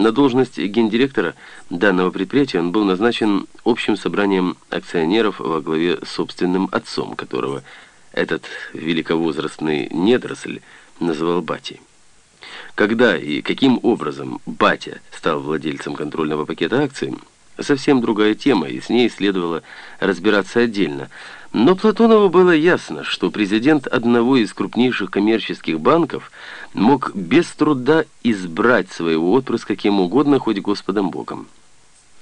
На должность гендиректора данного предприятия он был назначен общим собранием акционеров во главе с собственным отцом, которого этот великовозрастный недоросль называл батей. Когда и каким образом батя стал владельцем контрольного пакета акций, совсем другая тема, и с ней следовало разбираться отдельно. Но Платонову было ясно, что президент одного из крупнейших коммерческих банков мог без труда избрать своего отпрыска кем угодно, хоть Господом Богом.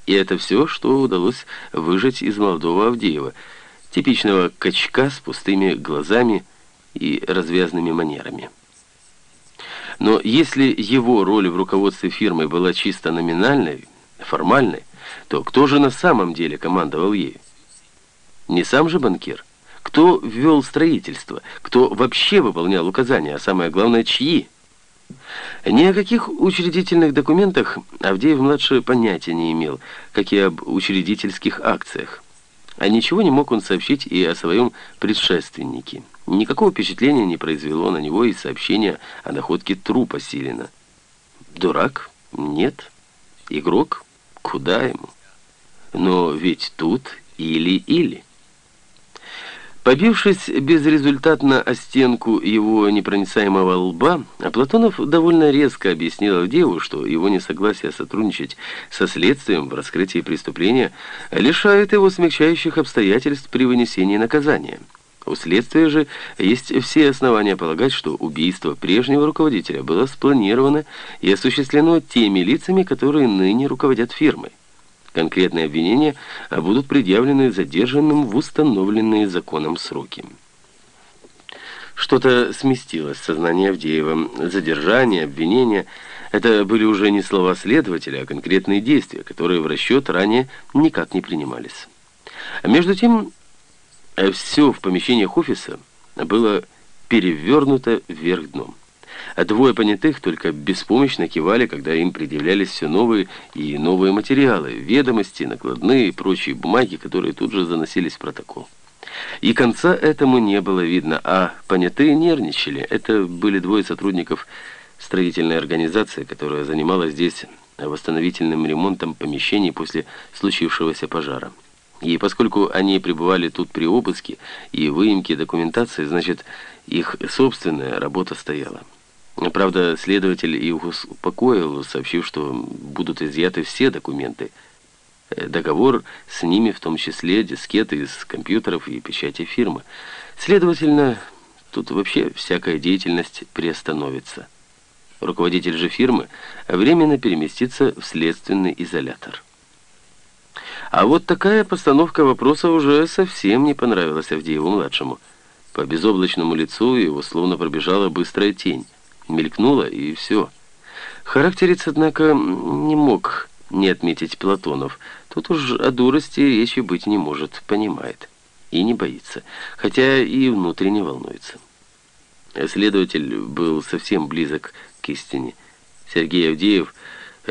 И это все, что удалось выжать из молодого Авдеева, типичного качка с пустыми глазами и развязными манерами. Но если его роль в руководстве фирмы была чисто номинальной, формальной, то кто же на самом деле командовал ею? Не сам же банкир? Кто ввел строительство? Кто вообще выполнял указания? А самое главное, чьи? Ни о каких учредительных документах Авдеев-младший понятия не имел, как и об учредительских акциях. А ничего не мог он сообщить и о своем предшественнике. Никакого впечатления не произвело на него и сообщение о находке трупа Силина. Дурак? Нет. Игрок? Куда ему? Но ведь тут или-или. Побившись безрезультатно о стенку его непроницаемого лба, Платонов довольно резко объяснил Авдееву, что его несогласие сотрудничать со следствием в раскрытии преступления лишает его смягчающих обстоятельств при вынесении наказания. У следствия же есть все основания полагать, что убийство прежнего руководителя было спланировано и осуществлено теми лицами, которые ныне руководят фирмой. Конкретные обвинения будут предъявлены задержанным в установленные законом сроки. Что-то сместилось в сознание Авдеева. Задержание, обвинения – это были уже не слова следователя, а конкретные действия, которые в расчет ранее никак не принимались. А между тем, все в помещениях офиса было перевернуто вверх дном. А двое понятых только беспомощно кивали, когда им предъявлялись все новые и новые материалы, ведомости, накладные и прочие бумаги, которые тут же заносились в протокол. И конца этому не было видно, а понятые нервничали. Это были двое сотрудников строительной организации, которая занималась здесь восстановительным ремонтом помещений после случившегося пожара. И поскольку они пребывали тут при обыске и выемке документации, значит, их собственная работа стояла. Правда, следователь их успокоил, сообщив, что будут изъяты все документы. Э, договор с ними, в том числе дискеты из компьютеров и печати фирмы. Следовательно, тут вообще всякая деятельность приостановится. Руководитель же фирмы временно переместится в следственный изолятор. А вот такая постановка вопроса уже совсем не понравилась Авдееву-младшему. По безоблачному лицу его словно пробежала быстрая тень мелькнуло, и все. Характерец, однако, не мог не отметить Платонов. Тут уж о дурости речи быть не может, понимает. И не боится, хотя и внутренне волнуется. Следователь был совсем близок к истине. Сергей Авдеев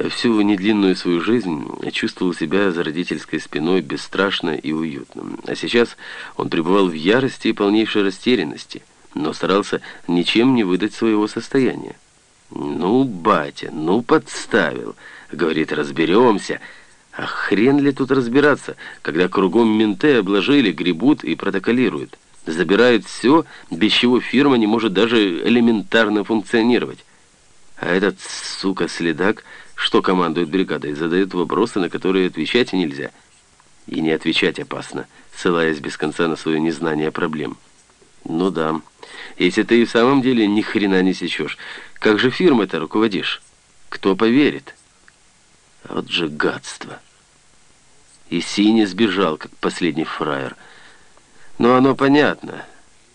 всю недлинную свою жизнь чувствовал себя за родительской спиной бесстрашно и уютно. А сейчас он пребывал в ярости и полнейшей растерянности – но старался ничем не выдать своего состояния. «Ну, батя, ну подставил!» — говорит, «разберемся». А хрен ли тут разбираться, когда кругом менты обложили, гребут и протоколируют. Забирают все, без чего фирма не может даже элементарно функционировать. А этот, сука, следак, что командует бригадой, задает вопросы, на которые отвечать нельзя. И не отвечать опасно, ссылаясь без конца на свое незнание проблем. Ну да, если ты и в самом деле ни хрена не сечешь, как же фирмой-то руководишь? Кто поверит? Вот же гадство. И Синий сбежал, как последний фраер. Но оно понятно.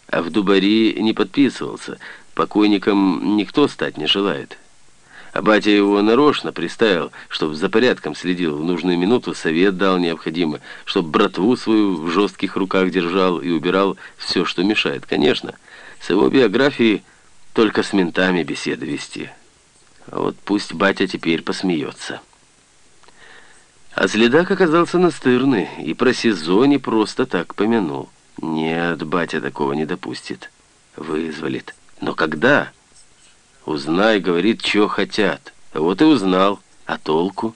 А в Дубари не подписывался. Покойником никто стать не желает. А батя его нарочно приставил, чтоб за порядком следил, в нужную минуту совет дал необходимый, чтоб братву свою в жестких руках держал и убирал все, что мешает. Конечно, с его биографией только с ментами беседы вести. А вот пусть батя теперь посмеется. А следак оказался настырный, и про СИЗО не просто так помянул. Нет, батя такого не допустит. Вызволит. Но когда... Узнай, говорит, что хотят. Вот и узнал. А толку?